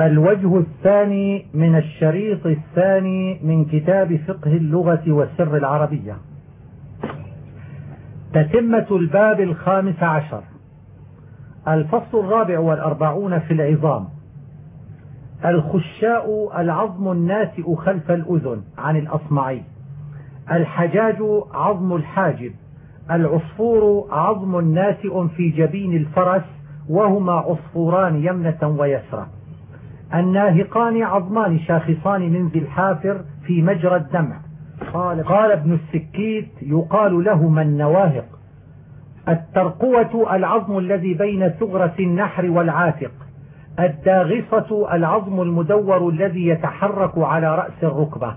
الوجه الثاني من الشريط الثاني من كتاب فقه اللغة والسر العربية. تتمة الباب الخامس عشر. الفصل الرابع والأربعون في العظام. الخشاء العظم الناتئ خلف الأذن عن الأصمعي. الحجاج عظم الحاجب. العصفور عظم ناتئ في جبين الفرس وهما عصفوران يمنة ويسرى الناهقان عظمان شاخصان من ذي الحافر في مجرى الدمع. قال, قال ابن السكيت يقال لهما النواهق. الترقوة العظم الذي بين ثغرة النحر والعاتق. الداغصة العظم المدور الذي يتحرك على رأس الركبة.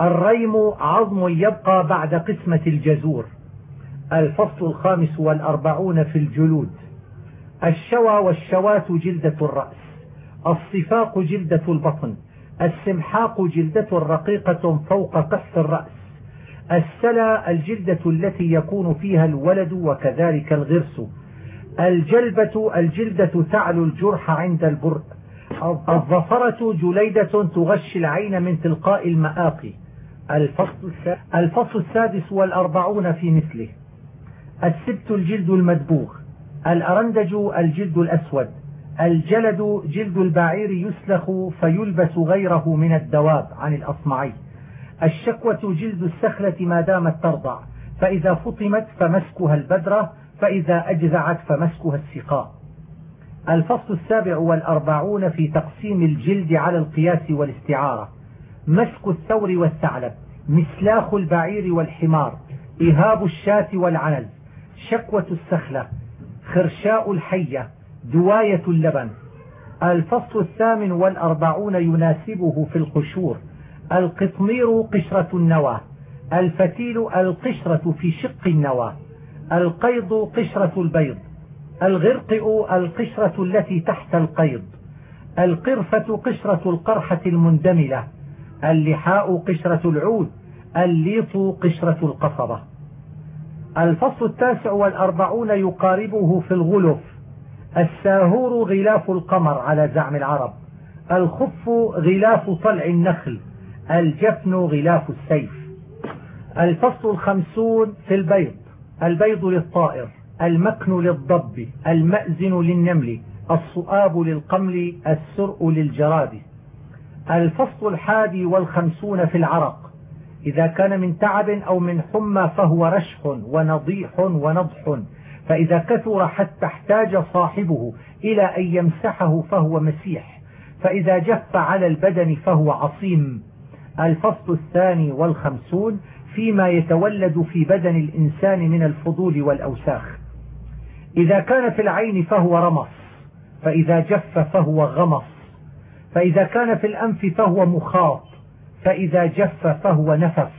الريم عظم يبقى بعد قسمة الجزور. الفصل الخامس والأربعون في الجلود. الشوى والشوات جلدة الرأس. الصفاق جلدة البطن السمحاق جلدة رقيقة فوق قحف الرأس السلا الجلدة التي يكون فيها الولد وكذلك الغرس الجلبة الجلدة تعلو الجرح عند البرء الظفرة جليدة تغشي العين من تلقاء المآقي الفصل, الفصل السادس والأربعون في مثله السبت الجلد المدبوغ الأرندج الجلد الأسود. الجلد جلد البعير يسلخ فيلبس غيره من الدواب عن الأصمعي. الشكوة جلد السخلة ما دامت ترضع فإذا فطمت فمسكها البدرة فإذا أجزعت فمسكها السقاء. الفصل السابع والأربعون في تقسيم الجلد على القياس والاستعارة. مسك الثور والثعلب مسلاخ البعير والحمار إهاب الشاة والعنز شكوة السخلة خرشاء الحية دواية اللبن. الفصل الثامن والأربعون يناسبه في القشور. القطمير قشرة النوى. الفتيل القشرة في شق النوى. القيض قشرة البيض. الغرقئ القشرة التي تحت القيض. القرفة قشرة القرحة المندملة. اللحاء قشرة العود. الليط قشرة القصبة. الفصل التاسع والأربعون يقاربه في الغلف. الساهور غلاف القمر على زعم العرب. الخف غلاف طلع النخل. الجفن غلاف السيف. الفصل الخمسون في البيض. البيض للطائر. المكن للضب. المأزن للنمل. الصؤاب للقمل. السرء للجراد. الفصل الحادي والخمسون في العرق. إذا كان من تعب أو من حمى فهو رشح ونضيح ونضح. فإذا كثر حتى احتاج صاحبه إلى أن يمسحه فهو مسيح. فإذا جف على البدن فهو عصيم. الفصل الثاني والخمسون فيما يتولد في بدن الإنسان من الفضول والأوساخ. إذا كان في العين فهو رمص فإذا جف فهو غمص. فإذا كان في الأنف فهو مخاط فإذا جف فهو نفف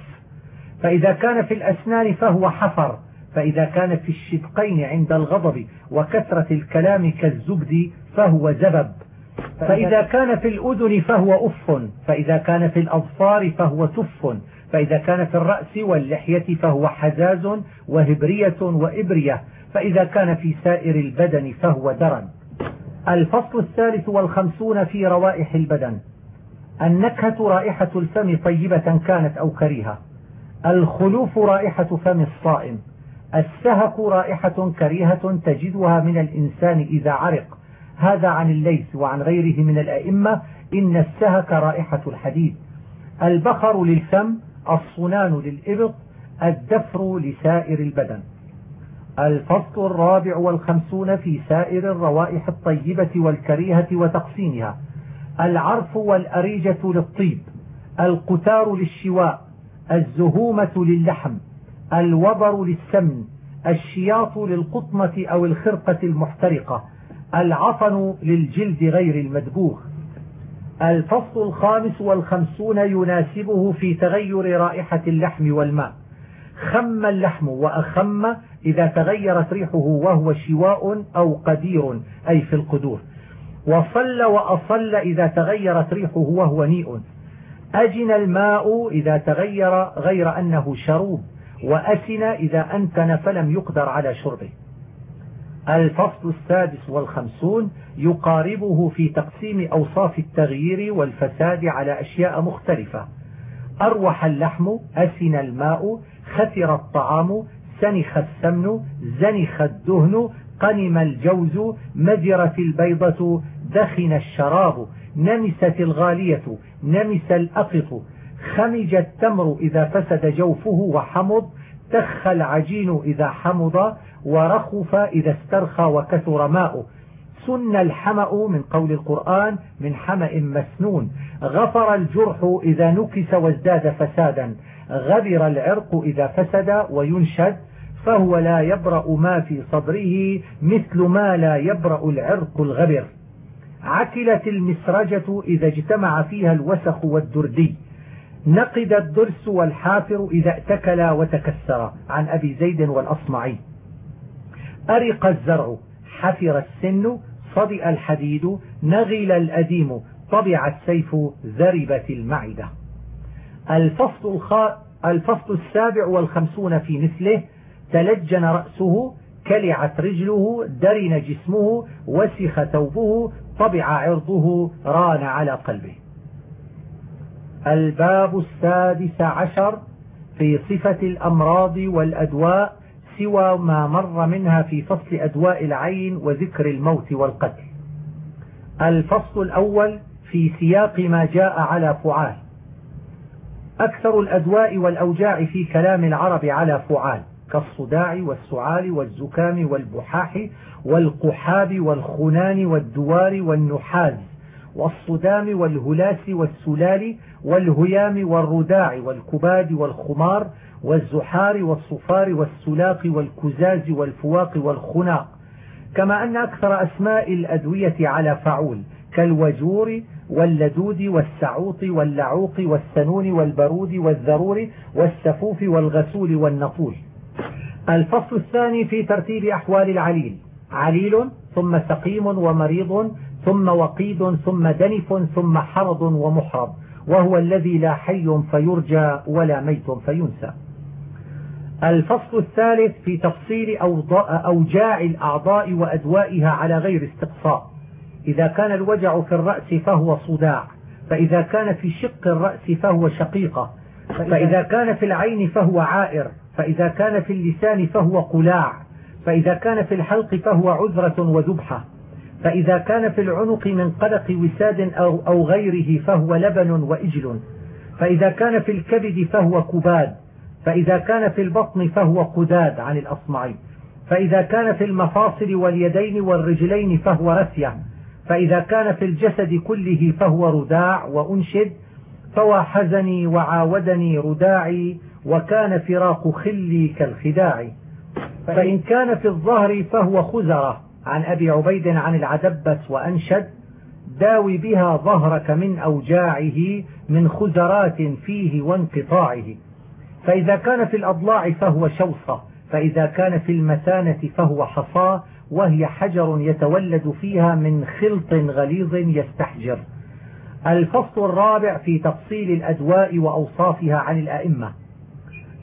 فإذا كان في الأسنان فهو حفر. فإذا كان في الشدقين عند الغضب وكثرة الكلام كالزبد فهو زبب فإذا كان في الأذن فهو أف. فإذا كان في الأظفار فهو تف. فإذا كان في الرأس واللحية فهو حزاز وهبرية وإبرية. فإذا كان في سائر البدن فهو درن. الفصل الثالث والخمسون في روائح البدن. النكهة رائحة الفم طيبة كانت أو كريهة. الخلوف رائحة فم الصائم. السهق رائحة كريهة تجدها من الإنسان إذا عرق. هذا عن الليث وعن غيره من الأئمة إن السهك رائحة الحديد. البخر للفم الصنان للإبط الدفر لسائر البدن. الفصل الرابع والخمسون في سائر الروائح الطيبة والكريهة وتقسيمها. العرف والأريجة للطيب. القتار للشواء. الزهومة للحم. الوبر للسمن الشياط للقطمة أو الخرقة المحترقة العفن للجلد غير المدبوغ. الفصل الخامس والخمسون يناسبه في تغير رائحة اللحم والماء. خم اللحم وأخم إذا تغيرت ريحه وهو شواء أو قدير أي في القدور. وصل وأصل إذا تغيرت ريحه وهو نيء. أجن الماء إذا تغير غير أنه شروب. وأسن إذا أنتن فلم يقدر على شربه. الفصل السادس والخمسون يقاربه في تقسيم أوصاف التغيير والفساد على أشياء مختلفة. أروح اللحم أسن الماء خثر الطعام سنخ السمن زنخ الدهن قنم الجوز مزرت البيضة دخن الشراب نمست الغالية نمس الأقط خمج التمر إذا فسد جوفه وحمض تخ العجين إذا حمض ورخف إذا استرخى وكثر ماؤه. سن الحمأ من قول القرآن من حمأ مسنون. غفر الجرح إذا نكس وازداد فسادا. غبر العرق إذا فسد وينشد. فهو لا يبرأ ما في صدره مثل ما لا يبرأ العرق الغبر. عكلت المسرجة إذا اجتمع فيها الوسخ والدردي. نقد الدرس والحافر إذا اتكل وتكسر عن أبي زيد والأصمعي. أرق الزرع حفر السن صدئ الحديد نغل الأديم طبع السيف ذربت المعدة. الفصل, الخ... الفصل السابع والخمسون في مثله تلجن رأسه كلعت رجله درن جسمه وسخ ثوبه طبع عرضه ران على قلبه. الباب السادس عشر في صفة الأمراض والأدواء سوى ما مر منها في فصل أدواء العين وذكر الموت والقتل. الفصل الأول في سياق ما جاء على فعال. أكثر الأدواء والأوجاع في كلام العرب على فعال كالصداع والسعال والزكام والبحاح والقحاب والخنان والدوار والنحاز والصدام والهلاس والسلال والهيام والرداع والكباد والخمار والزحار والصفار والسلاق والكزاز والفواق والخناق. كما أن أكثر أسماء الأدوية على فعول كالوجور واللدود والسعوط واللعوق والسنون والبرود والذرور والسفوف والغسول والنطول الفصل الثاني في ترتيب أحوال العليل. عليل ثم سقيم ومريض ثم وقيد ثم دنف ثم حرض ومحرض. وهو الذي لا حي فيرجى ولا ميت فينسى. الفصل الثالث في تفصيل أوجاع الأعضاء وأدوائها على غير استقصاء. إذا كان الوجع في الرأس فهو صداع فإذا كان في شق الرأس فهو شقيقة فإذا كان في العين فهو عائر فإذا كان في اللسان فهو قلاع فإذا كان في الحلق فهو عذرة وذبحة. فإذا كان في العنق من قلق وساد أو, أو غيره فهو لبن وإجل. فإذا كان في الكبد فهو كباد. فإذا كان في البطن فهو قداد عن الأصمعي فإذا كان في المفاصل واليدين والرجلين فهو رسية فإذا كان في الجسد كله فهو رداع وأنشد. فوى حزني وعاودني رداعي وكان فراق خلي كالخداع. فإن كان في الظهر فهو خزرة. عن أبي عبيد عن العدبس وأنشد داوي بها ظهرك من أوجاعه من خزرات فيه وانقطاعه. فإذا كان في الأضلاع فهو شوصة فإذا كان في المثانة فهو حصى وهي حجر يتولد فيها من خلط غليظ يستحجر. الفصل الرابع في تفصيل الأدواء وأوصافها عن الأئمة.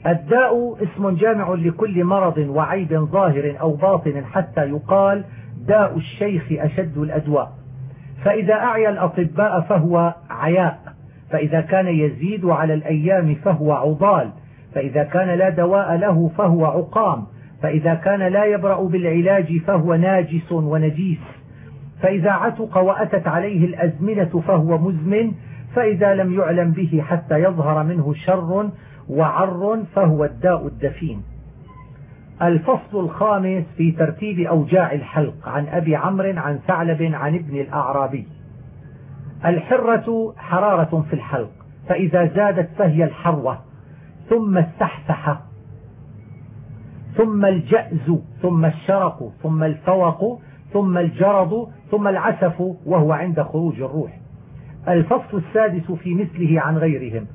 الداء اسم جامع لكل مرض وعيب ظاهر أو باطن حتى يقال داء الشيخ أشد الأدواء. فإذا أعيا الأطباء فهو عياء. فإذا كان يزيد على الأيام فهو عضال. فإذا كان لا دواء له فهو عقام. فإذا كان لا يبرأ بالعلاج فهو ناجس ونجيس. فإذا عتق وأتت عليه الأزمنة فهو مزمن. فإذا لم يعلم به حتى يظهر منه شر وعر فهو الداء الدفين. الفصل الخامس في ترتيب أوجاع الحلق عن أبي عمرو عن ثعلب عن ابن الأعرابي. الحرة حرارة في الحلق فإذا زادت فهي الحروة ثم السحسحة ثم الجأز ثم الشرق ثم الفوق ثم الجرض ثم العسف وهو عند خروج الروح. الفصل السادس في مثله عن غيرهم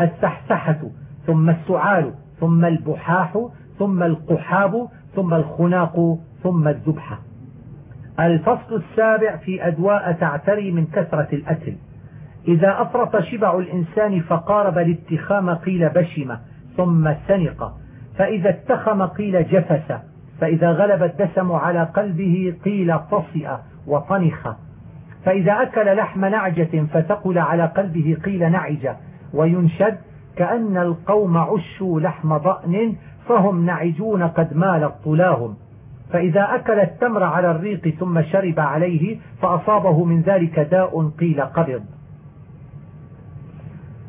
السحسحة ثم السعال ثم البحاح ثم القحاب ثم الخناق ثم الذبحة الفصل السابع في أدواء تعتري من كثرة الأكل. إذا أفرط شبع الإنسان فقارب الاتخام قيل بشم ثم سنق. فإذا اتخم قيل جفس. فإذا غلب الدسم على قلبه قيل طصئ وطنخ. فإذا أكل لحم نعجة فتقل على قلبه قيل نعج. وينشد كأن القوم عشوا لحم ضأن فهم نعجون قد مالت طلاهم. فإذا أكل التمر على الريق ثم شرب عليه فأصابه من ذلك داء قيل قبض.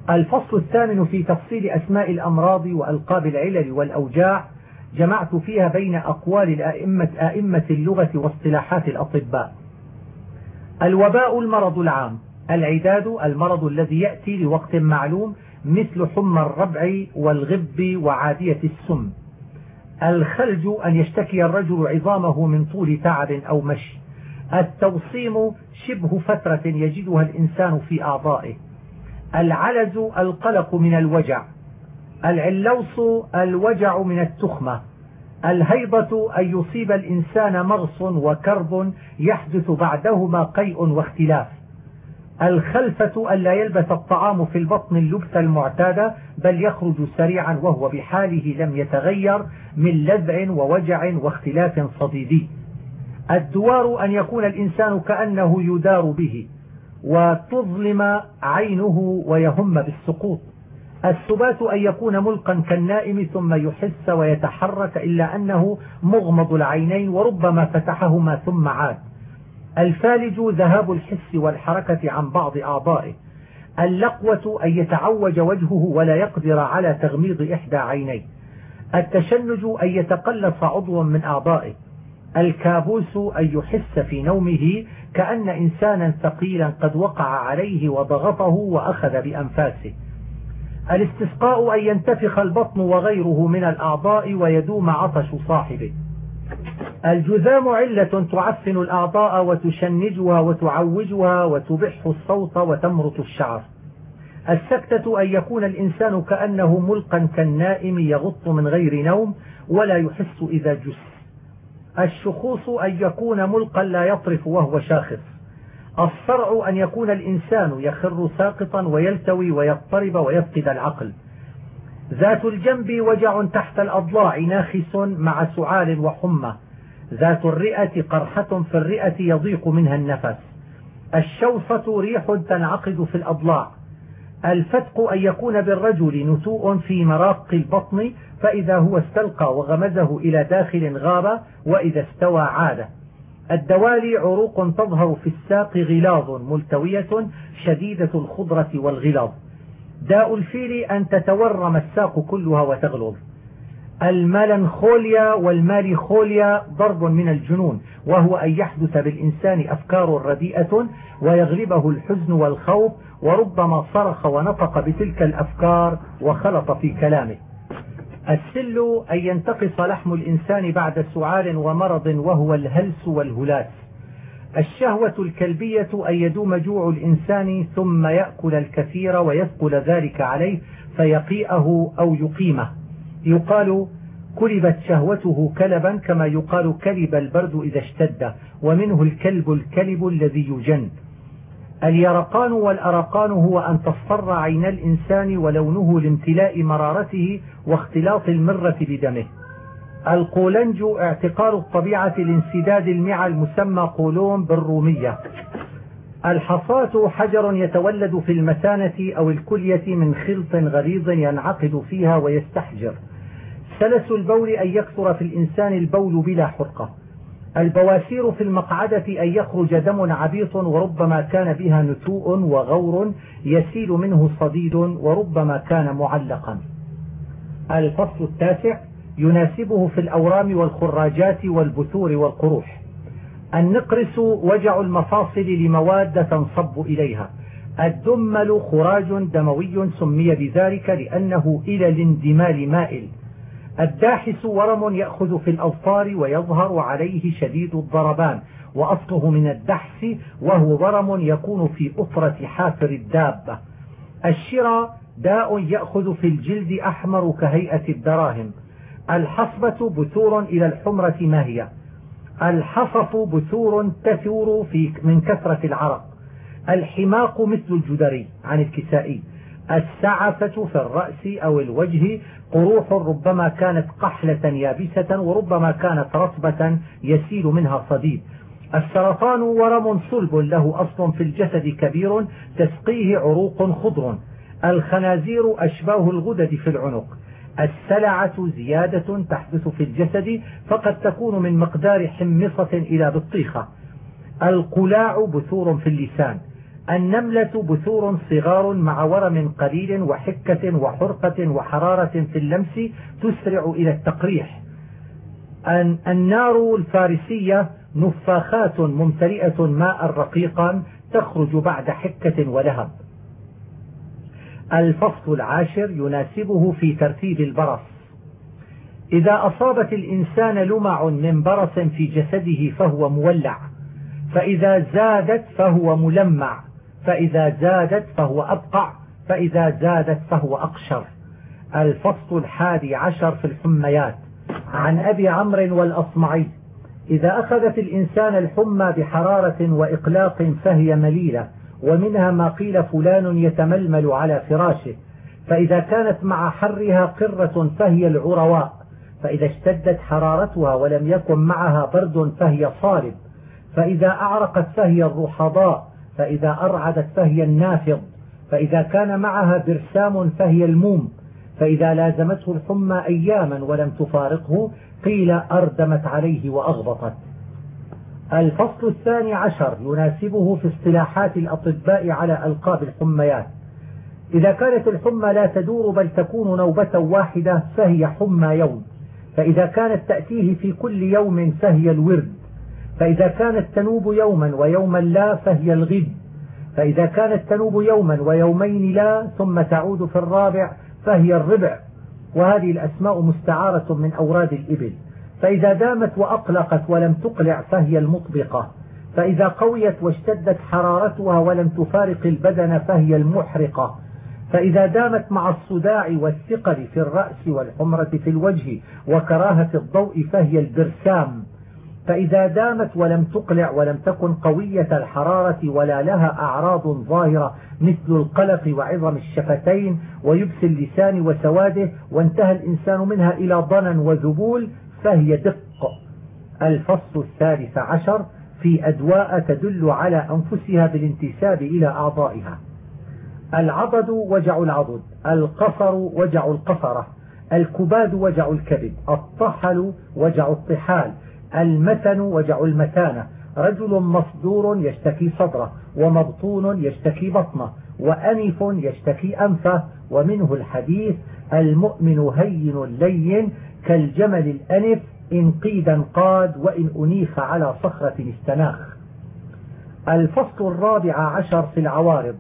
الفصل الثامن في تفصيل أسماء الأمراض وألقاب العلل والأوجاع. جمعت فيها بين أقوال الأئمة آئمة اللغة واصطلاحات الأطباء. الوباء المرض العام. العداد المرض الذي يأتي لوقت معلوم. مثل حمى الربع والغب وعادية السم. الخلج أن يشتكي الرجل عظامه من طول تعب أو مشي التوصيم شبه فترة يجدها الإنسان في أعضائه. العلز القلق من الوجع. العلوص الوجع من التخمة. الهيضة أن يصيب الإنسان مغص وكرب يحدث بعدهما قيء واختلاف. الخلفة ألا يلبث الطعام في البطن اللبث المعتادة بل يخرج سريعا وهو بحاله لم يتغير من لذع ووجع واختلاف صديدي. الدوار أن يكون الإنسان كأنه يدار به وتظلم عينه ويهم بالسقوط. السبات أن يكون ملقا كالنائم ثم يحس ويتحرك إلا أنه مغمض العينين وربما فتحهما ثم عاد. الفالج ذهاب الحس والحركة عن بعض أعضائه اللقوة أن يتعوج وجهه ولا يقدر على تغميض إحدى عينيه. التشنج أن يتقلص عضو من أعضائه الكابوس أن يحس في نومه كأن إنسانا ثقيلا قد وقع عليه وضغطه وأخذ بأنفاسه. الاستسقاء أن ينتفخ البطن وغيره من الأعضاء ويدوم عطش صاحبه. الجذام علة تعفن الأعضاء وتشنجها وتعوجها وتبح الصوت وتمرط الشعر. السكتة أن يكون الإنسان كأنه ملقا كالنائم يغط من غير نوم ولا يحس إذا جس. الشخوص أن يكون ملقا لا يطرف وهو شاخص. الصرع أن يكون الإنسان يخر ساقطا ويلتوي ويضطرب ويفقد العقل. ذات الجنب وجع تحت الأضلاع ناخس مع سعال وحمى. ذات الرئة قرحة في الرئة يضيق منها النفس. الشوصة ريح تنعقد في الأضلاع. الفتق أن يكون بالرجل نتوء في مراق البطن فإذا هو استلقى وغمزه إلى داخل غاب وإذا استوى عاد. الدوالي عروق تظهر في الساق غلاظ ملتوية شديدة الخضرة والغلاظ. داء الفيل أن تتورم الساق كلها وتغلظ. الملنخوليا والماليخوليا ضرب من الجنون وهو أن يحدث بالإنسان أفكار رديئة ويغلبه الحزن والخوف وربما صرخ ونطق بتلك الأفكار وخلط في كلامه. السل أن ينتقص لحم الإنسان بعد سعال ومرض وهو الهلس والهلاس. الشهوة الكلبية أن يدوم جوع الإنسان ثم يأكل الكثير ويثقل ذلك عليه فيقيئه أو يقيمه. يقال كلبت شهوته كلبا كما يقال كلب البرد إذا اشتد ومنه الكلب الكلب الذي يجن اليرقان والأرقان هو أن تصفر عين الإنسان ولونه لامتلاء مرارته واختلاط المرة بدمه. القولنج اعتقال الطبيعة لانسداد المعى المسمى قولون بالرومية. الحصاة حجر يتولد في المثانة أو الكلية من خلط غليظ ينعقد فيها ويستحجر. سلس البول أن يكثر في الإنسان البول بلا حرقة. البواسير في المقعدة أن يخرج دم عبيط وربما كان بها نتوء وغور يسيل منه صديد وربما كان معلقا. الفصل التاسع يناسبه في الأورام والخراجات والبثور والقروح. النقرس وجع المفاصل لمواد تنصب إليها. الدمل خراج دموي سمي بذلك لأنه إلى الاندمال مائل. الداحس ورم يأخذ في الأظفار ويظهر عليه شديد الضربان وأصله من الدحس وهو ورم يكون في أطرة حافر الدابة. الشرى داء يأخذ في الجلد أحمر كهيئة الدراهم. الحصبة بثور إلى الحمرة ما هي؟ الحصف بثور تثور في من كثرة العرق. الحماق مثل الجدري عن الكسائي. السعفة في الرأس أو الوجه قروح ربما كانت قحلة يابسة وربما كانت رطبة يسيل منها صديد. السرطان ورم صلب له أصل في الجسد كبير تسقيه عروق خضر. الخنازير أشباه الغدد في العنق. السلعة زيادة تحدث في الجسد فقد تكون من مقدار حمصة إلى بطيخة. القلاع بثور في اللسان. النملة بثور صغار مع ورم قليل وحكة وحرقة وحرارة في اللمس تسرع إلى التقريح. النار الفارسية نفاخات ممتلئة ماء رقيقا تخرج بعد حكة ولهب. الفصل العاشر يناسبه في ترتيب البرص. إذا أصابت الإنسان لمع من برص في جسده فهو مولع فإذا زادت فهو ملمع. فإذا زادت فهو أبقع فإذا زادت فهو أقشر. الفصل الحادي عشر في الحميات. عن أبي عمرو والأصمعي. إذا أخذت الإنسان الحمى بحرارة وإقلاق فهي مليلة ومنها ما قيل فلان يتململ على فراشه. فإذا كانت مع حرها قرة فهي العرواء. فإذا اشتدت حرارتها ولم يكن معها برد فهي صارب. فإذا أعرقت فهي الرحضاء. فإذا أرعدت فهي النافض فإذا كان معها برسام فهي الموم فإذا لازمته الحمى أياما ولم تفارقه قيل أردمت عليه وأغبطت. الفصل الثاني عشر يناسبه في اصطلاحات الأطباء على ألقاب الحميات. إذا كانت الحمى لا تدور بل تكون نوبة واحدة فهي حمى يوم. فإذا كانت تأتيه في كل يوم فهي الورد. فإذا كانت تنوب يوما ويوما لا فهي الغد. فإذا كانت تنوب يوما ويومين لا ثم تعود في الرابع فهي الربع. وهذه الأسماء مستعارة من أوراد الإبل. فإذا دامت وأقلقت ولم تقلع فهي المطبقة. فإذا قويت واشتدت حرارتها ولم تفارق البدن فهي المحرقة. فإذا دامت مع الصداع والثقل في الرأس والحمرة في الوجه وكراهة الضوء فهي البرسام. فإذا دامت ولم تقلع ولم تكن قوية الحرارة ولا لها أعراض ظاهرة مثل القلق وعظم الشفتين ويبس اللسان وسواده وانتهى الإنسان منها إلى ضنن وذبول فهي دق الفصل الثالث عشر في أدواء تدل على أنفسها بالانتساب إلى أعضائها. العضد وجع العضد القصر وجع القصرة الكباد وجع الكبد الطحل وجع الطحال المتن وجع المتانة رجل مصدور يشتكي صدره ومبطون يشتكي بطنه وأنف يشتكي أنفه. ومنه الحديث المؤمن هين لين كالجمل الأنف إن قيدا قاد وإن أنيخ على صخرة استناخ. الفصل الرابع عشر في العوارض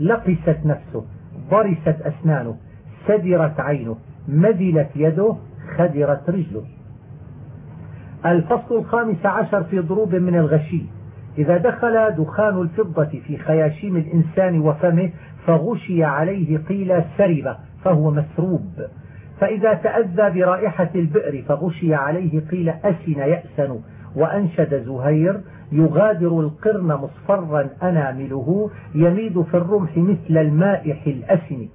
لقست نفسه ضرست أسنانه سدرت عينه مدلت يده خدرت رجله. الفصل الخامس عشر في ضروب من الغشي. إذا دخل دخان الفضة في خياشيم الإنسان وفمه فغشي عليه قيل سرب فهو مسروب. فإذا تأذى برائحة البئر فغشي عليه قيل أسن يأسن. وأنشد زهير يغادر القرن مصفرا أنامله يميد في الرمح مثل المائح الأسن.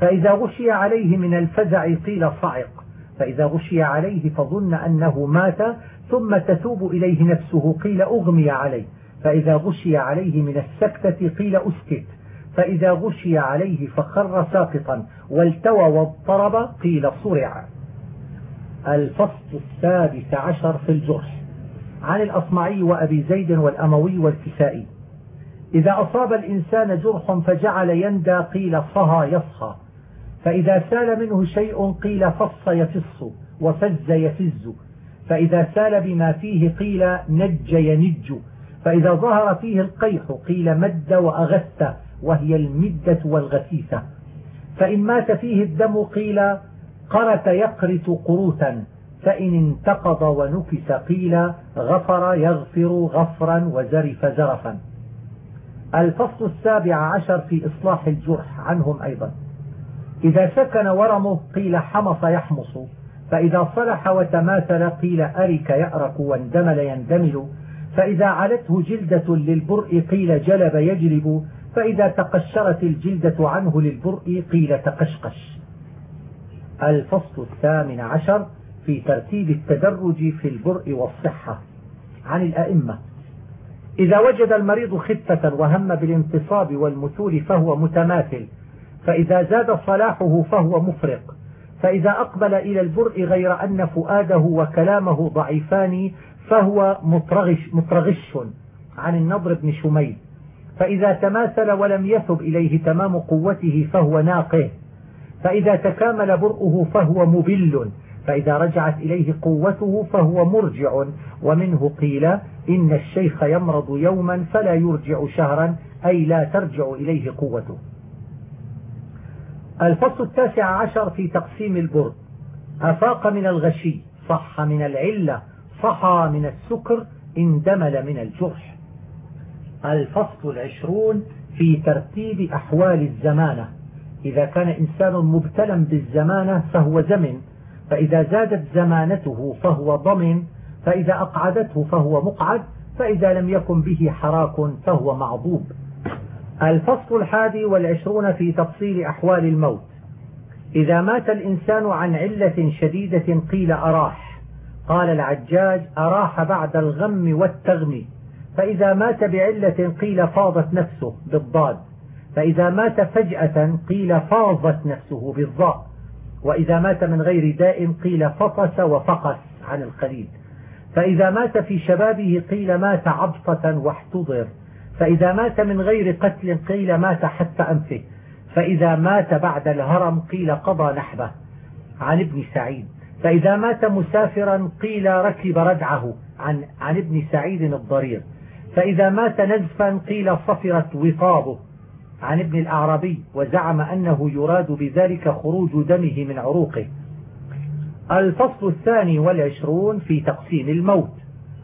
فإذا غشي عليه من الفزع قيل صعق. فإذا غشي عليه فظن أنه مات ثم تتوب إليه نفسه قيل أغمي عليه. فإذا غشي عليه من السكتة قيل أسكت. فإذا غشي عليه فخر ساقطا والتوى واضطرب قيل صرع. الفصل السادس عشر في الجرح. عن الأصمعي وأبي زيد والأموي والكسائي. إذا أصاب الإنسان جرح فجعل يندى قيل صهى يصهى. فإذا سال منه شيء قيل فص يفص وفز يفز. فإذا سال بما فيه قيل نج ينج. فإذا ظهر فيه القيح قيل مد وأغث وهي المدة والغثيثة. فإن مات فيه الدم قيل قرت يقرت قروتا فإن انتقض ونكس قيل غفر يغفر غفرا وزرف زرفا. الفصل السابع عشر في إصلاح الجرح عنهم أيضا. إذا سكن ورمه قيل حمص يحمص فإذا صلح وتماثل قيل أرك يأرك واندمل يندمل فإذا علته جلدة للبرء قيل جلب يجلب فإذا تقشرت الجلدة عنه للبرء قيل تقشقش. الفصل الثامن عشر في ترتيب التدرج في البرء والصحة. عن الأئمة. إذا وجد المريض خفة وهم بالانتصاب والمثول فهو متماثل فإذا زاد صلاحه فهو مفرق. فإذا أقبل إلى البرء غير أن فؤاده وكلامه ضعيفان فهو مطرغش, مطرغش عن النضر بن شميل. فإذا تماثل ولم يثب إليه تمام قوته فهو ناقه. فإذا تكامل برؤه فهو مبل. فإذا رجعت إليه قوته فهو مرجع. ومنه قيل إن الشيخ يمرض يوما فلا يرجع شهرا أي لا ترجع إليه قوته. الفصل التاسع عشر في تقسيم البرد. أفاق من الغشي صح من العلة صحى من السكر اندمل من الجرح. الفصل العشرون في ترتيب أحوال الزمانة. إذا كان إنسان مبتلا بالزمانة فهو زمن فإذا زادت زمانته فهو ضمن فإذا أقعدته فهو مقعد فإذا لم يكن به حراك فهو معضوب. الفصل الحادي والعشرون في تفصيل أحوال الموت. إذا مات الإنسان عن علة شديدة قيل أراح. قال العجاج أراح بعد الغم والتغم. فإذا مات بعلة قيل فاضت نفسه بالضاد. فإذا مات فجأة قيل فاضت نفسه بالضاء. وإذا مات من غير داء قيل فطس وفقس عن القليل. فإذا مات في شبابه قيل مات عبطة واحتضر. فإذا مات من غير قتل قيل مات حتى أنفه. فإذا مات بعد الهرم قيل قضى نحبه. عن ابن سعيد. فإذا مات مسافرا قيل ركب ردعه. عن, عن ابن سعيد الضرير. فإذا مات نزفا قيل صفرت وطابه عن ابن الأعرابي. وزعم أنه يراد بذلك خروج دمه من عروقه. الفصل الثاني والعشرون في تقسيم الموت.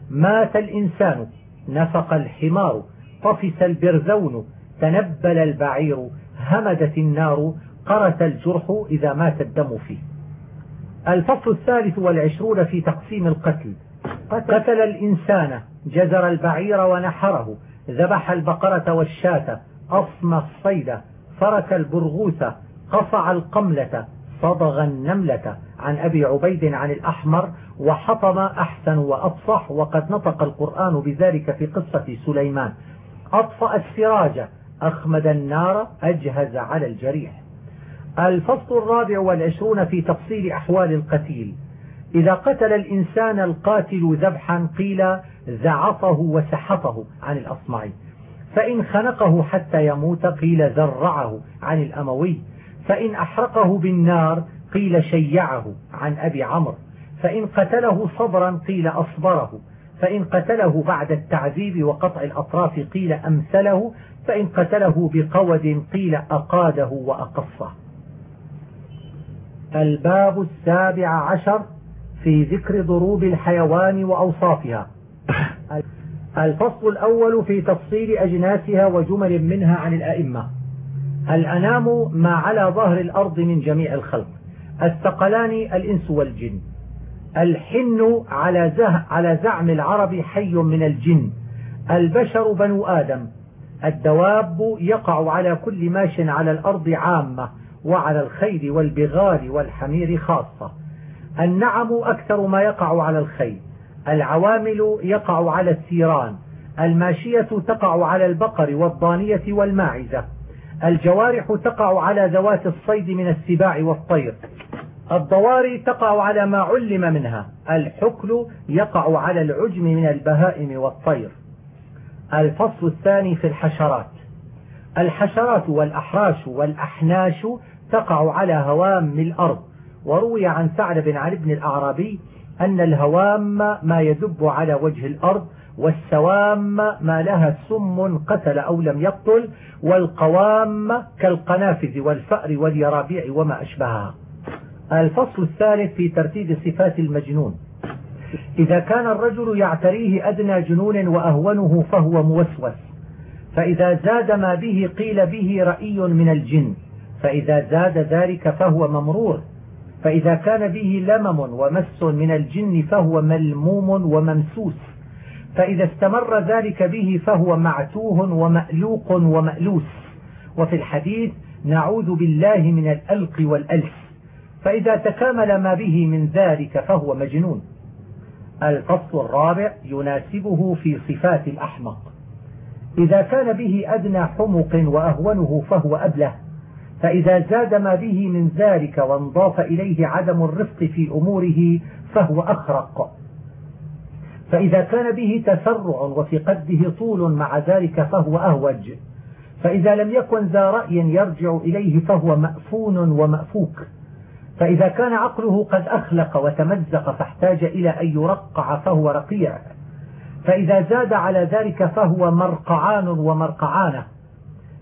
مات الإنسان. نفق الحمار. طفس البرزون تنبل البعير همدت النار قرت الجرح إذا مات الدم فيه. الفصل الثالث والعشرون في تقسيم القتل. قتل. الإنسان جزر البعير ونحره ذبح البقرة والشاة أصمى الصيد فرك البرغوث قصع القملة صدغ النملة. عن أبي عبيد عن الأحمر وحطم أحسن وأفصح وقد نطق القرآن بذلك في قصة سليمان. أطفأ السراج أخمد النار أجهز على الجريح. الفصل الرابع والعشرون في تفصيل أحوال القتيل. إذا قتل الإنسان القاتل ذبحا قيل زعطه وسحطه عن الأصمعي. فإن خنقه حتى يموت قيل ذرعه عن الأموي. فإن أحرقه بالنار قيل شيعه عن أبي عمرو. فإن قتله صبرا قيل أصبره. فإن قتله بعد التعذيب وقطع الأطراف قيل أمثله فإن قتله بقود قيل أقاده وأقصه. الباب السابع عشر في ذكر ضروب الحيوان وأوصافها. الفصل الأول في تفصيل أجناسها وجمل منها عن الأئمة. الأنام ما على ظهر الأرض من جميع الخلق. الثقلان الإنس والجن. الحن على, زه على زعم العرب حي من الجن. البشر بنو آدم. الدواب يقع على كل ماش على الأرض عامة وعلى الخيل والبغال والحمير خاصة. النعم أكثر ما يقع على الخيل. العوامل يقع على الثيران الماشية تقع على البقر والضانية والماعزة. الجوارح تقع على ذوات الصيد من السباع والطير. الضواري تقع على ما علم منها. الحكل يقع على العجم من البهائم والطير. الفصل الثاني في الحشرات. الحشرات والأحراش والأحناش تقع على هوام الأرض. وروي عن سعد بن علي بن الأعرابي أن الهوام ما يدب على وجه الأرض والسوام ما لها سم قتل أو لم يقتل والقوام كالقنافذ والفأر واليرابيع وما أشبهها. الفصل الثالث في ترتيب صفات المجنون. إذا كان الرجل يعتريه أدنى جنون وأهونه فهو موسوس. فإذا زاد ما به قيل به رأي من الجن. فإذا زاد ذلك فهو ممرور. فإذا كان به لمم ومس من الجن فهو ملموم وممسوس. فإذا استمر ذلك به فهو معتوه ومألوق ومألوس. وفي الحديث نعوذ بالله من الألق والألف فإذا تكامل ما به من ذلك فهو مجنون. الفصل الرابع يناسبه في صفات الأحمق. إذا كان به أدنى حمق وأهونه فهو أبله فإذا زاد ما به من ذلك وانضاف إليه عدم الرفق في أموره فهو أخرق. فإذا كان به تسرع وفي قده طول مع ذلك فهو أهوج فإذا لم يكن ذا رأي يرجع إليه فهو مأفون ومأفوك. فإذا كان عقله قد أخلق وتمزق فاحتاج إلى أن يرقع فهو رقيع. فإذا زاد على ذلك فهو مرقعان ومرقعانة.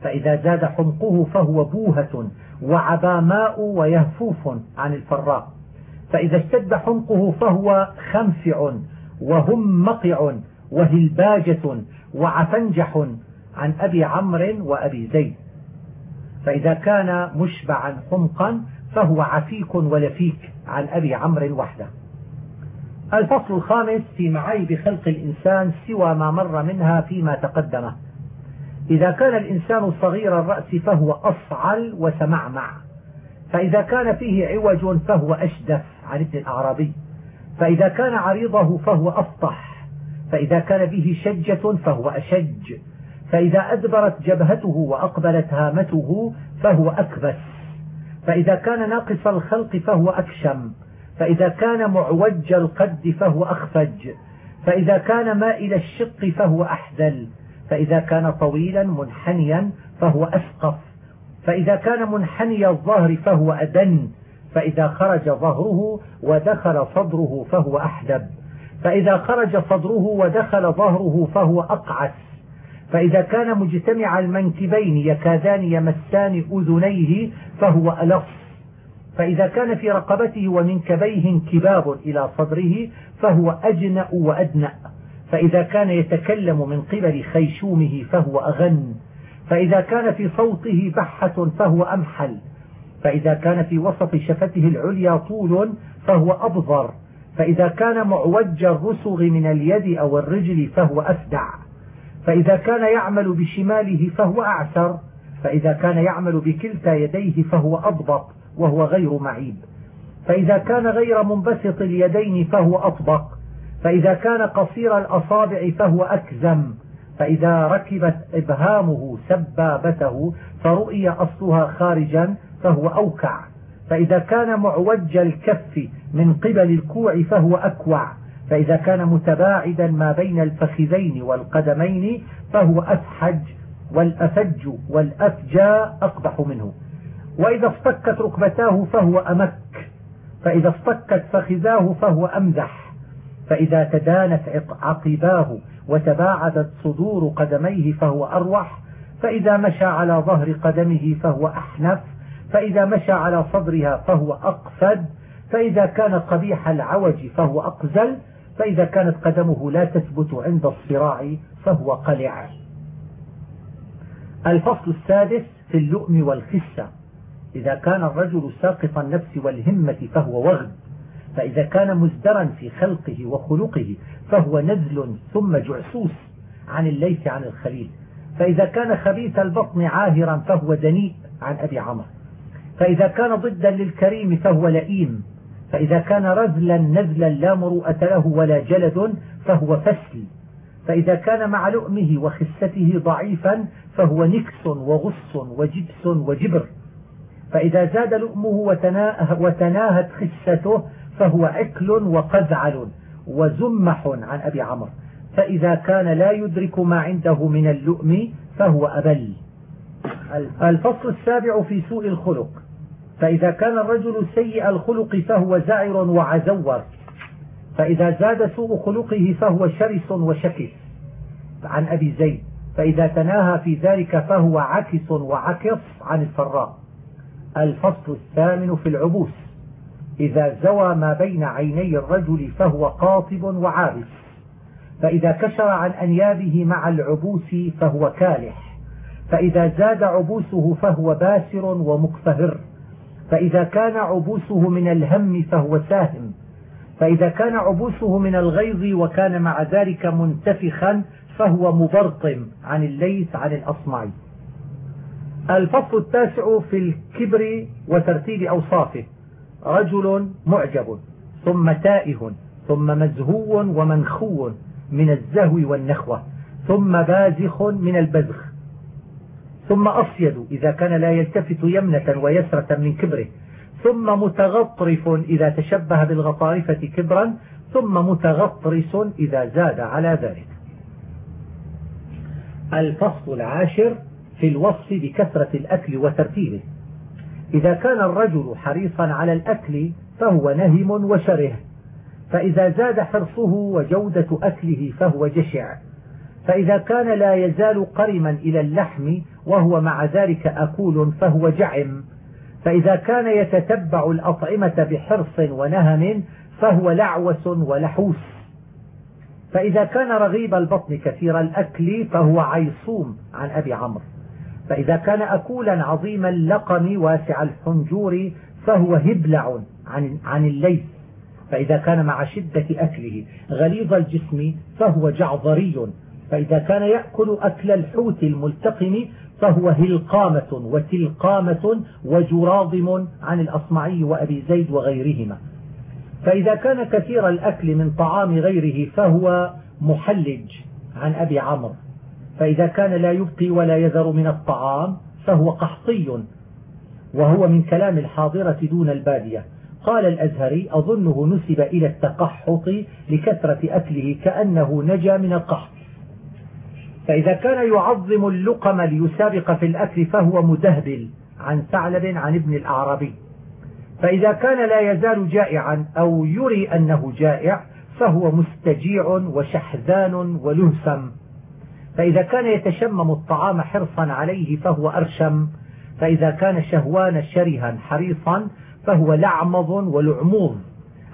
فإذا زاد حمقه فهو بوهة وعباماء ويهفوف عن الفراء فإذا اشتد حمقه فهو خنفع وهمقع وهلباجة وعفنجح عن أبي عمرو وأبي زيد. فإذا كان مشبعا حمقا فهو عفيك ولفيك عن أبي عمرو وحده. الفصل الخامس في معايب خلق الإنسان سوى ما مر منها فيما تقدمه. إذا كان الإنسان صغير الرأس فهو أصعل وسمعمع. فإذا كان فيه عوج فهو أشدف عن ابن الأعرابي. فإذا كان عريضه فهو أفطح. فإذا كان به شجة فهو أشج. فإذا أدبرت جبهته وأقبلت هامته فهو أكبس. فإذا كان ناقص الخلق فهو أكشم. فإذا كان معوج القد فهو أخفج. فإذا كان مائل الشق فهو أحذل. فإذا كان طويلا منحنيا فهو أسقف. فإذا كان منحني الظهر فهو أدن. فإذا خرج ظهره ودخل صدره فهو أحدب. فإذا خرج صدره ودخل ظهره فهو أقعس. فإذا كان مجتمع المنكبين يكادان يمسان أذنيه فهو ألص فإذا كان في رقبته ومنكبيه انكباب إلى صدره فهو أجنأ وأدنأ. فإذا كان يتكلم من قبل خيشومه فهو أغن. فإذا كان في صوته بحة فهو أمحل. فإذا كان في وسط شفته العليا طول فهو أبضر. فإذا كان معوج الرسغ من اليد أو الرجل فهو أسدع فإذا كان يعمل بشماله فهو أعسر فإذا كان يعمل بكلتا يديه فهو أضبط وهو غير معيب. فإذا كان غير منبسط اليدين فهو أطبق. فإذا كان قصير الأصابع فهو أكزم. فإذا ركبت إبهامه سبابته فرؤي أصلها خارجا فهو أوكع. فإذا كان معوج الكف من قبل الكوع فهو أكوع. فإذا كان متباعدا ما بين الفخذين والقدمين فهو أفحج والأفج والأفجى أقبح منه. وإذا اصطكت ركبتاه فهو أمك فإذا اصطكت فخذاه فهو أمزح. فإذا تدانت عقباه وتباعدت صدور قدميه فهو أروح. فإذا مشى على ظهر قدمه فهو أحنف. فإذا مشى على صدرها فهو أقفد. فإذا كان قبيح العوج فهو أقزل. فإذا كانت قدمه لا تثبت عند الصراع فهو قلع. الفصل السادس في اللؤم والخسة. إذا كان الرجل ساقط النفس والهمة فهو وغد فإذا كان مزدرا في خلقه وخلقه فهو نزل ثم جعسوس عن الليث عن الخليل. فإذا كان خبيث البطن عاهرا فهو دنيء عن أبي عمر فإذا كان ضدا للكريم فهو لئيم. فإذا كان رذلا نزلا لا مروءة له ولا جلد فهو فسل. فإذا كان مع لؤمه وخسته ضعيفا فهو نكس وغص وجبس وجبر. فإذا زاد لؤمه وتناهت خسته فهو عكل وقزعل وزمح عن أبي عمرو. فإذا كان لا يدرك ما عنده من اللؤم فهو أبل. الفصل السابع في سوء الخلق. فإذا كان الرجل سيء الخلق فهو زعر وعزور. فإذا زاد سوء خلقه فهو شرس وشكس. عن أبي زيد فإذا تناهى في ذلك فهو عكس وعكس عن الفراء الفصل الثامن في العبوس. إذا زوى ما بين عيني الرجل فهو قاطب وعابس. فإذا كشر عن أنيابه مع العبوس فهو كالح. فإذا زاد عبوسه فهو باسر ومكفهر فإذا كان عبوسه من الهم فهو ساهم. فإذا كان عبوسه من الغيظ وكان مع ذلك منتفخا فهو مبرطم عن الليث عن الأصمعي. الفصل التاسع في الكبر وترتيب أوصافه. رجل معجب ثم تائه ثم مزهو ومنخو من الزهو والنخوة ثم بازخ من البزخ. ثم أصيد إذا كان لا يلتفت يمنة ويسرة من كبره. ثم متغطرف إذا تشبه بالغطارفة كبرا. ثم متغطرس إذا زاد على ذلك. الفصل العاشر في الوصف بكثرة الأكل وترتيبه. إذا كان الرجل حريصا على الأكل فهو نهم وشره. فإذا زاد حرصه وجودة أكله فهو جشع. فإذا كان لا يزال قرما إلى اللحم وهو مع ذلك أكول فهو جعم. فإذا كان يتتبع الأطعمة بحرص ونهم فهو لعوس ولحوس. فإذا كان رغيب البطن كثير الأكل فهو عيصوم عن أبي عمرو. فإذا كان أكولا عظيم اللقم واسع الحنجور فهو هبلع عن, عن الليث. فإذا كان مع شدة أكله غليظ الجسم فهو جعظري فإذا كان يأكل أكل الحوت الملتقم فهو هلقامة وتلقامة وجراضم عن الأصمعي وأبي زيد وغيرهما. فإذا كان كثير الأكل من طعام غيره فهو محلج عن أبي عمرو. فإذا كان لا يبقي ولا يذر من الطعام فهو قحطي وهو من كلام الحاضرة دون البادية. قال الأزهري أظنه نسب إلى التقحط لكثرة أكله كأنه نجا من القحط. فإذا كان يعظم اللقم ليسابق في الأكل فهو مدهبل عن ثعلب عن ابن الأعرابي. فإذا كان لا يزال جائعا أو يري أنه جائع فهو مستجيع وشحذان ولهسم. فإذا كان يتشمم الطعام حرصا عليه فهو أرشم. فإذا كان شهوان شرها حريصا فهو لعمض ولعموض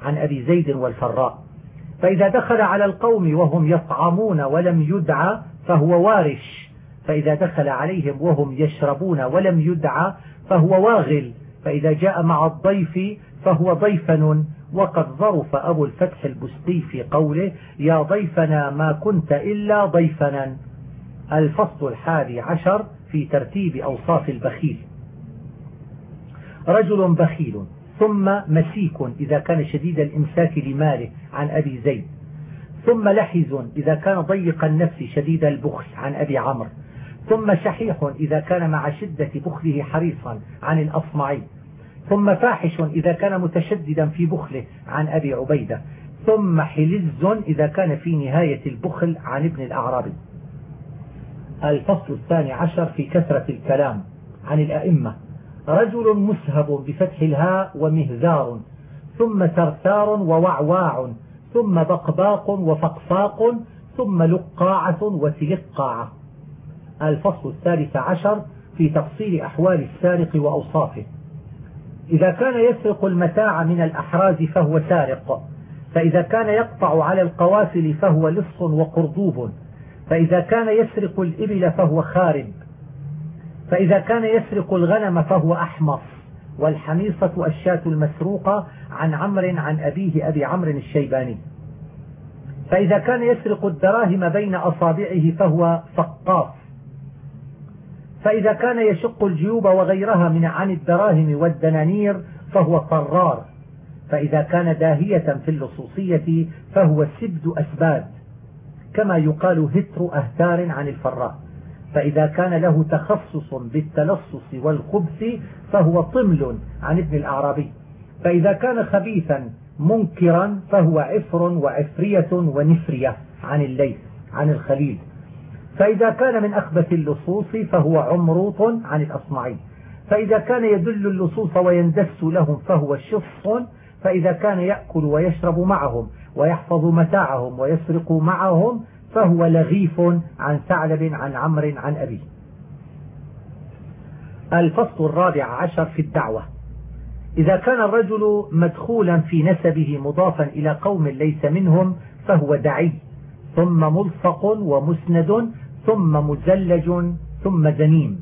عن أبي زيد والفراء. فإذا دخل على القوم وهم يطعمون ولم يدعى فهو وارش فإذا دخل عليهم وهم يشربون ولم يدعى فهو واغل. فإذا جاء مع الضيف فهو ضيفن. وقد ظرف أبو الفتح البستي في قوله يا ضيفنا ما كنت إلا ضيفنا. الفصل الحادي عشر في ترتيب أوصاف البخيل. رجل بخيل ثم مسيك إذا كان شديد الإمساك لماله عن أبي زيد. ثم لحز إذا كان ضيق النفس شديد البخل عن أبي عمرو. ثم شحيح إذا كان مع شدة بخله حريصا عن الأصمعي. ثم فاحش إذا كان متشددا في بخله عن أبي عبيدة. ثم حلز إذا كان في نهاية البخل عن ابن الأعرابي. الفصل الثاني عشر في كثرة الكلام عن الأئمة. رجل مسهب بفتح الهاء ومهذار ثم ثرثار ووعواع ثم بقباق وفقفاق ثم لقاعة وتلقاعة الفصل الثالث عشر في تفصيل أحوال السارق وأوصافه. إذا كان يسرق المتاع من الأحراز فهو سارق. فإذا كان يقطع على القوافل فهو لص وقرضوب. فإذا كان يسرق الإبل فهو خارب. فإذا كان يسرق الغنم فهو أحمص. والحميصة الشاة المسروقة عن عمر عن أبيه أبي عمرو الشيباني. فإذا كان يسرق الدراهم بين أصابعه فهو فقاف فإذا كان يشق الجيوب وغيرها من عن الدراهم والدنانير فهو طرار فإذا كان داهية في اللصوصية فهو سبد أسباد. كما يقال هتر أهتار عن الفراء. فإذا كان له تخصص بالتلصص والخبث فهو طمل عن ابن الأعرابي. فإذا كان خبيثا منكرا فهو عفر وعفرية ونفرية عن الليث عن الخليل. فإذا كان من أخبث اللصوص فهو عمروط عن الأصمعي. فإذا كان يدل اللصوص ويندس لهم فهو شص فإذا كان يأكل ويشرب معهم ويحفظ متاعهم ويسرق معهم فهو لغيف عن ثعلب عن عمرو عن أبيه. الفصل الرابع عشر في الدعوة. إذا كان الرجل مدخولا في نسبه مضافا إلى قوم ليس منهم فهو دعي. ثم ملصق ومسند ثم مزلج ثم زنيم.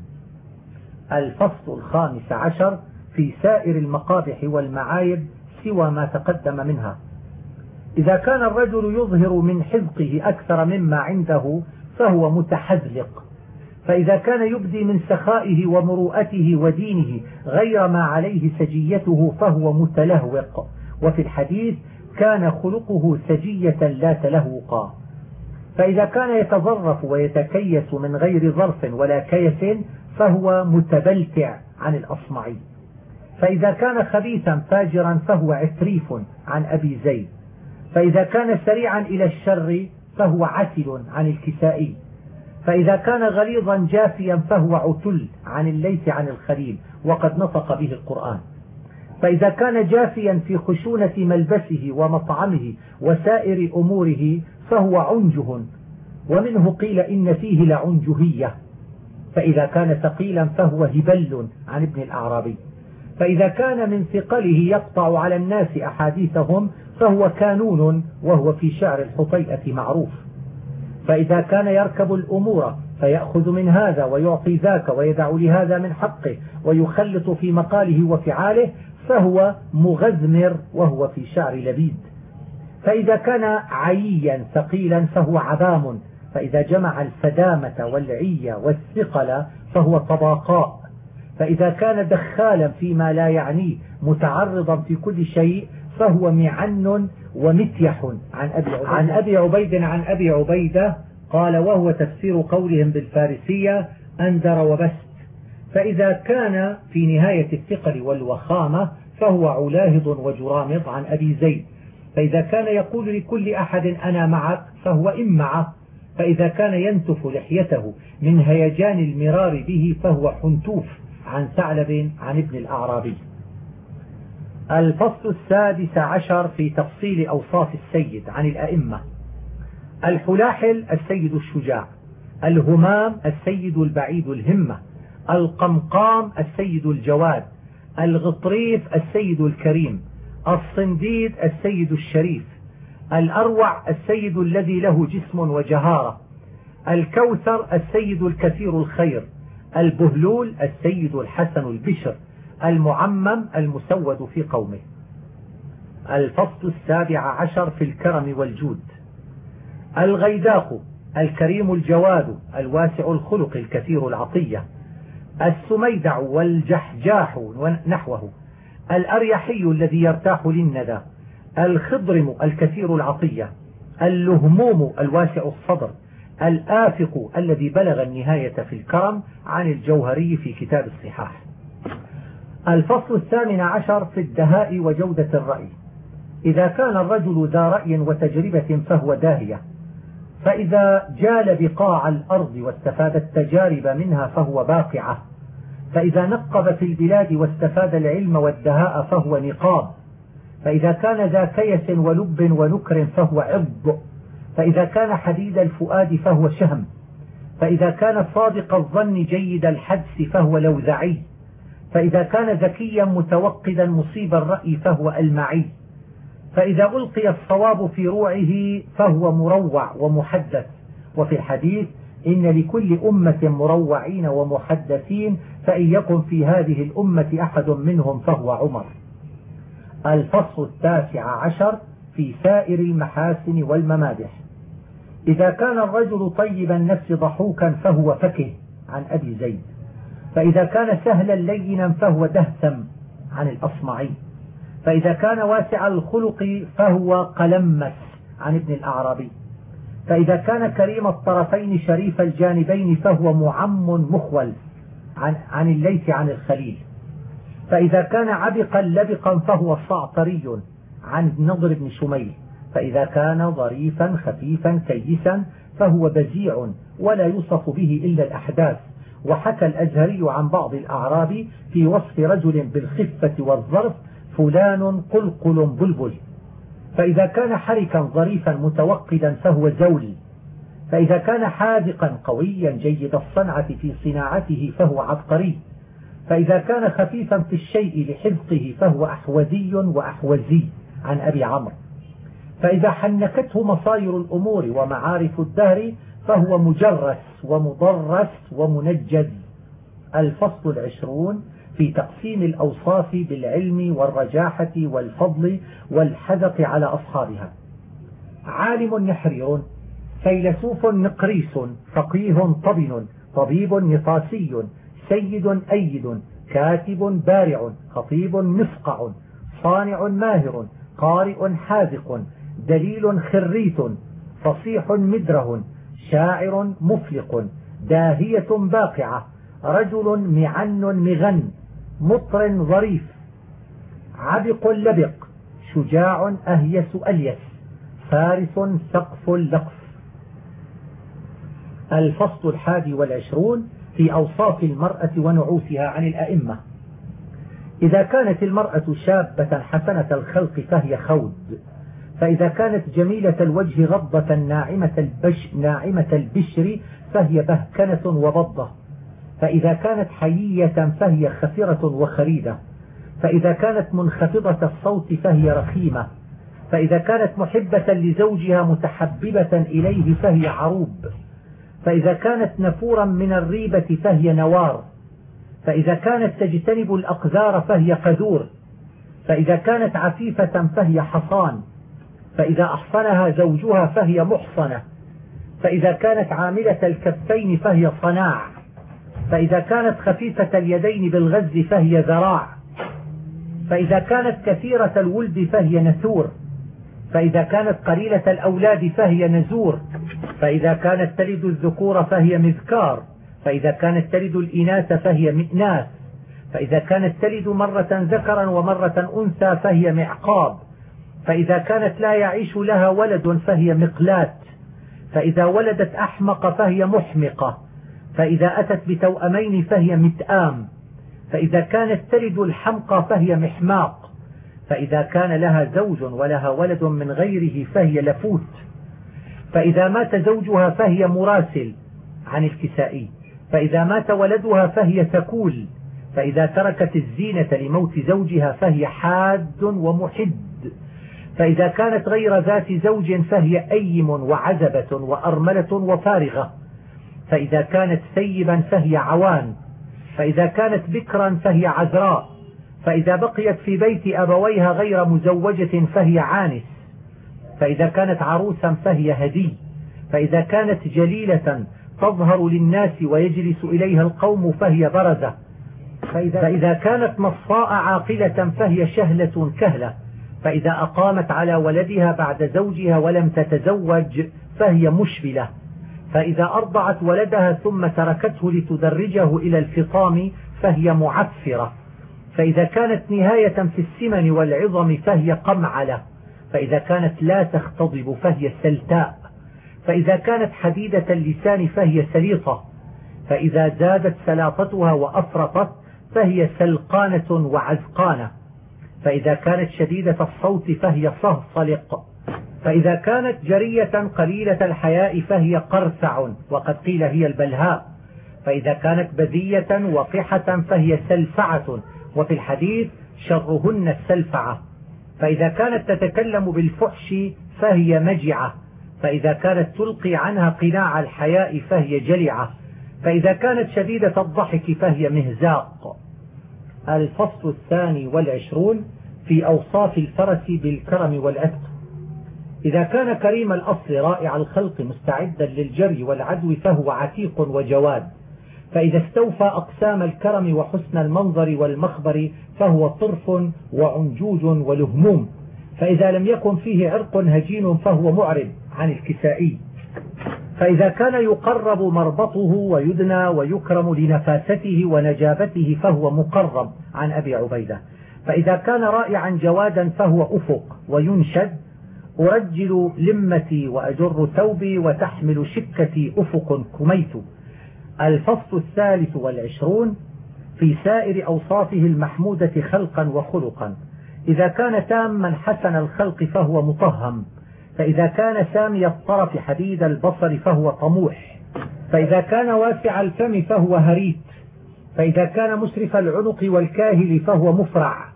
الفصل الخامس عشر في سائر المقابح والمعايب سوى ما تقدم منها. إذا كان الرجل يظهر من حذقه أكثر مما عنده فهو متحذلق. فإذا كان يبدي من سخائه ومروءته ودينه غير ما عليه سجيته فهو متلهوق. وفي الحديث كان خلقه سجية لا تلهوقا. فإذا كان يتظرف ويتكيس من غير ظرف ولا كيس فهو متبلتع عن الأصمعي. فإذا كان خبيثا فاجرا فهو عتريف عن أبي زيد. فإذا كان سريعا إلى الشر فهو عتل عن الكسائي. فإذا كان غليظا جافيا فهو عتل عن الليث عن الخليل وقد نطق به القرآن. فإذا كان جافيا في خشونة ملبسه ومطعمه وسائر أموره فهو عنجه ومنه قيل إن فيه لعنجهية. فإذا كان ثقيلا فهو هبل عن ابن الأعرابي. فإذا كان من ثقله يقطع على الناس أحاديثهم فهو كانون وهو في شعر الحطيئة معروف. فإذا كان يركب الأمور فيأخذ من هذا ويعطي ذاك ويدع لهذا من حقه ويخلط في مقاله وفعاله فهو مغزمر وهو في شعر لبيد. فإذا كان عييا ثقيلا فهو عبام فإذا جمع الفدامة والعية والثقل فهو طباقاء. فإذا كان دخالا فيما لا يعنيه متعرضا في كل شيء فهو معن ومتيح. عن أبي عبيدة, عن أبي عبيد عن أبي عبيدة قال وهو تفسير قولهم بالفارسية أندر وبست. فإذا كان في نهاية الثقل والوخامة فهو علاهض وجرامض عن أبي زيد. فإذا كان يقول لكل أحد أنا معك فهو إن معه. فإذا كان ينتف لحيته من هيجان المرار به فهو حنتوف. عن ثعلب عن ابن الأعرابي. الفصل السادس عشر في تفصيل أوصاف السيد عن الأئمة. الحلاحل السيد الشجاع الهمام السيد البعيد الهمة القمقام السيد الجواد الغطريف السيد الكريم الصنديد السيد الشريف الأروع السيد الذي له جسم وجهارة الكوثر السيد الكثير الخير البهلول السيد الحسن البشر. المعمم المسود في قومه. الفصل السابع عشر في الكرم والجود. الغيداق الكريم الجواد الواسع الخلق الكثير العطية. السميدع والجحجاح ونحوه الأريحي الذي يرتاح للندى. الخضرم الكثير العطية. اللهموم الواسع الصدر. الآفق الذي بلغ النهاية في الكرم عن الجوهري في كتاب الصحاح. الفصل الثامن عشر في الدهاء وجودة الرأي. إذا كان الرجل ذا رأي وتجربة فهو داهية فإذا جال بقاع الأرض واستفاد التجارب منها فهو باقعة فإذا نقب في البلاد واستفاد العلم والدهاء فهو نقاب فإذا كان ذا كيس ولب ونكر فهو عض فإذا كان حديد الفؤاد فهو شهم فإذا كان صادق الظن جيد الحدس فهو لوذعي فإذا كان ذكيا متوقدا مصيب الرأي فهو المعي. فإذا ألقي الصواب في روعه فهو مروع ومحدث. وفي الحديث إن لكل أمة مروعين ومحدثين فإن يكن في هذه الأمة أحد منهم فهو عمر. الفصل التاسع عشر في سائر المحاسن والممادح. إذا كان الرجل طيب النفس ضحوكا فهو فكه. عن أبي زيد. فإذا كان سهلا لينا فهو دهثم عن الأصمعي. فإذا كان واسع الخلق فهو قلمس عن ابن الأعرابي. فإذا كان كريم الطرفين شريف الجانبين فهو معم مخول عن, عن الليث عن الخليل. فإذا كان عبقا لبقا فهو صعطري عن نضر بن شميل. فإذا كان ظريفا خفيفا كيسا فهو بزيع ولا يوصف به إلا الأحداث. وحكى الأزهري عن بعض الأعراب في وصف رجل بالخفة والظرف فلان قلقل بلبل. فإذا كان حركا ظريفا متوقدا فهو زولي فإذا كان حاذقا قويا جيد الصنعة في صناعته فهو عبقري. فإذا كان خفيفا في الشيء لحذقه فهو أحوزي وأحوزي عن أبي عمرو. فإذا حنكته مصاير الأمور ومعارف الدهر فهو مجرس ومضرس ومنجز الفصل العشرون في تقسيم الأوصاف بالعلم والرجاحة والفضل والحذق على أصحابها. عالم نحرير فيلسوف نقريس فقيه طبن طبيب نطاسي سيد أيد كاتب بارع خطيب مفقع صانع ماهر قارئ حاذق دليل خريت فصيح مدره. شاعر مفلق داهية باقعة رجل معن مغن مطر ظريف عبق لبق شجاع أهيس أليس فارس سقف لقف. الفصل الحادي والعشرون في أوصاف المرأة ونعوتها عن الأئمة. إذا كانت المرأة شابة حسنة الخلق فهي خود فإذا كانت جميلة الوجه غضة ناعمة, البش ناعمة البشر فهي بهكنة وبضة فإذا كانت حيية فهي خفرة وخريدة فإذا كانت منخفضة الصوت فهي رخيمة. فإذا كانت محبة لزوجها متحببة إليه فهي عروب. فإذا كانت نفورا من الريبة فهي نوار. فإذا كانت تجتنب الأقذار فهي قذور. فإذا كانت عفيفة فهي حصان. فإذا أحصنها زوجها فهي محصنة. فإذا كانت عاملة الكفين فهي صناع. فإذا كانت خفيفة اليدين بالغز فهي ذراع. فإذا كانت كثيرة الولد فهي نثور فإذا كانت قليلة الأولاد فهي نزور. فإذا كانت تلد الذكور فهي مذكار. فإذا كانت تلد الإناث فهي مئناث. فإذا كانت تلد مرة ذكرا ومرة أنثى فهي معقاب. فإذا كانت لا يعيش لها ولد فهي مقلات. فإذا ولدت أحمق فهي محمقة. فإذا أتت بتوأمين فهي متآم. فإذا كانت تلد الحمقى فهي محماق. فإذا كان لها زوج ولها ولد من غيره فهي لفوت. فإذا مات زوجها فهي مراسل عن الكسائي فإذا مات ولدها فهي تكول. فإذا تركت الزينة لموت زوجها فهي حاد ومحد فإذا كانت غير ذات زوج فهي أيم وعزبة وأرملة وفارغة. فإذا كانت سيبا فهي عوان. فإذا كانت بكرا فهي عذراء فإذا بقيت في بيت أبويها غير مزوجة فهي عانس. فإذا كانت عروسا فهي هدي. فإذا كانت جليلة تظهر للناس ويجلس إليها القوم فهي برزة. فإذا, كانت مصاء عاقلة فهي شهلة كهلة. فإذا أقامت على ولدها بعد زوجها ولم تتزوج فهي مشبلة فإذا أرضعت ولدها ثم تركته لتدرجه إلى الفطام فهي معفرة. فإذا كانت نهاية في السمن والعظم فهي قمعلة. فإذا كانت لا تختضب فهي سلتاء. فإذا كانت حديدة اللسان فهي سليطة. فإذا زادت سلاطتها وأفرطت فهي سلقانة وعزقانة فإذا كانت شديدة الصوت فهي صهصلق. فإذا كانت جرية قليلة الحياء فهي قرسع وقد قيل هي البلهاء. فإذا كانت بذية وقحة فهي سلفعة وفي الحديث شرهن السلفعة فإذا كانت تتكلم بالفحش فهي مجعة. فإذا كانت تلقي عنها قناع الحياء فهي جلعة. فإذا كانت شديدة الضحك فهي مهزاق. الفصل الثاني والعشرون في أوصاف الفرس بالكرم والعتق. إذا كان كريم الأصل رائع الخلق مستعدا للجري والعدو فهو عتيق وجواد. فإذا استوفى أقسام الكرم وحسن المنظر والمخبر فهو طرف وعنجوج ولهموم. فإذا لم يكن فيه عرق هجين فهو معرب عن الكسائي. فإذا كان يقرب مربطه ويدنى ويكرم لنفاسته ونجابته فهو مقرب عن أبي عبيدة. فإذا كان رائعا جوادا فهو أفق وينشد أرجل لمتي وأجر ثوبي وتحمل شكتي أفق كميت. الفصل الثالث والعشرون في سائر أوصافه المحمودة خلقا وخلقا. إذا كان تاما حسن الخلق فهو مطهم فإذا كان سامي الطرف حديد البصر فهو طموح. فإذا كان واسع الفم فهو هريت. فإذا كان مسرف العنق والكاهل فهو مفرع.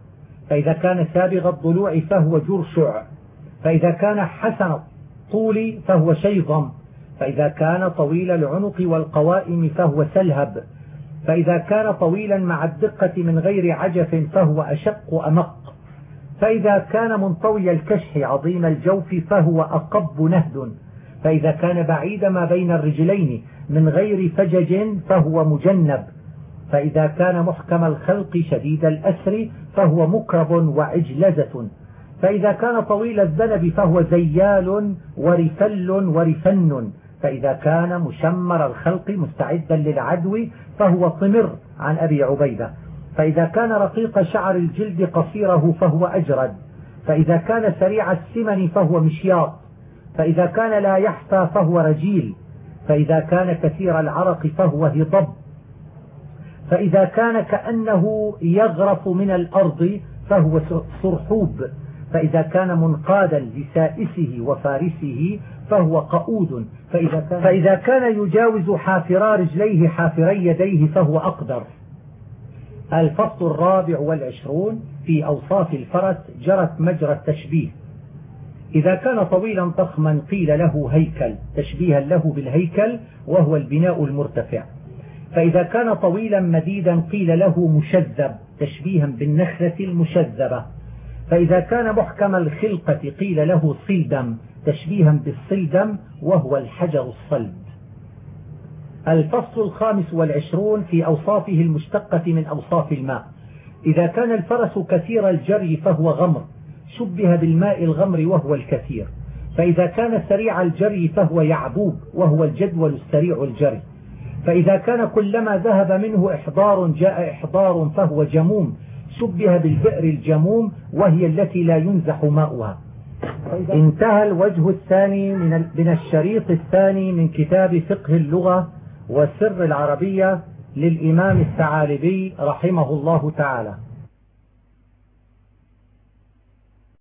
فإذا كان سابغ الضلوع فهو جرشع. فإذا كان حسن الطول فهو شيظم. فإذا كان طويل العنق والقوائم فهو سلهب. فإذا كان طويلا مع الدقة من غير عجف فهو أشق أمق. فإذا كان منطوي الكشح عظيم الجوف فهو أقب نهد. فإذا كان بعيد ما بين الرجلين من غير فجج فهو مجنب. فإذا كان محكم الخلق شديد الأسر فهو مكرب وعجلزة. فإذا كان طويل الذنب فهو زيال ورفل ورفن. فإذا كان مشمر الخلق مستعدا للعدو فهو طمر. عن أبي عبيدة. فإذا كان رقيق شعر الجلد قصيره فهو أجرد. فإذا كان سريع السمن فهو مشياط. فإذا كان لا يحفى فهو رجيل. فإذا كان كثير العرق فهو هضب. فإذا كان كأنه يغرف من الأرض فهو صرحوب. فإذا كان منقادا لسائسه وفارسه فهو قؤود. فإذا كان, فإذا كان يجاوز حافرا رجليه حافري يديه فهو أقدر. الفصل الرابع والعشرون في أوصاف الفرس جرت مجرى التشبيه. إذا كان طويلا ضخما قيل له هيكل تشبيها له بالهيكل وهو البناء المرتفع. فإذا كان طويلا مديدا قيل له مشذب تشبيها بالنخلة المشذبة. فإذا كان محكم الخلقة قيل له صلدم تشبيها بالصلدم وهو الحجر الصلب. الفصل الخامس والعشرون في أوصافه المشتقة من أوصاف الماء. إذا كان الفرس كثير الجري فهو غمر شبه بالماء الغمر وهو الكثير. فإذا كان سريع الجري فهو يعبوب وهو الجدول السريع الجري. فإذا كان كلما ذهب منه إحضار جاء إحضار فهو جموم شبه بالبئر الجموم وهي التي لا ينزح ماؤها. انتهى الوجه الثاني من الشريط الثاني من كتاب فقه اللغة وسر العربية للإمام الثعالبي رحمه الله تعالى.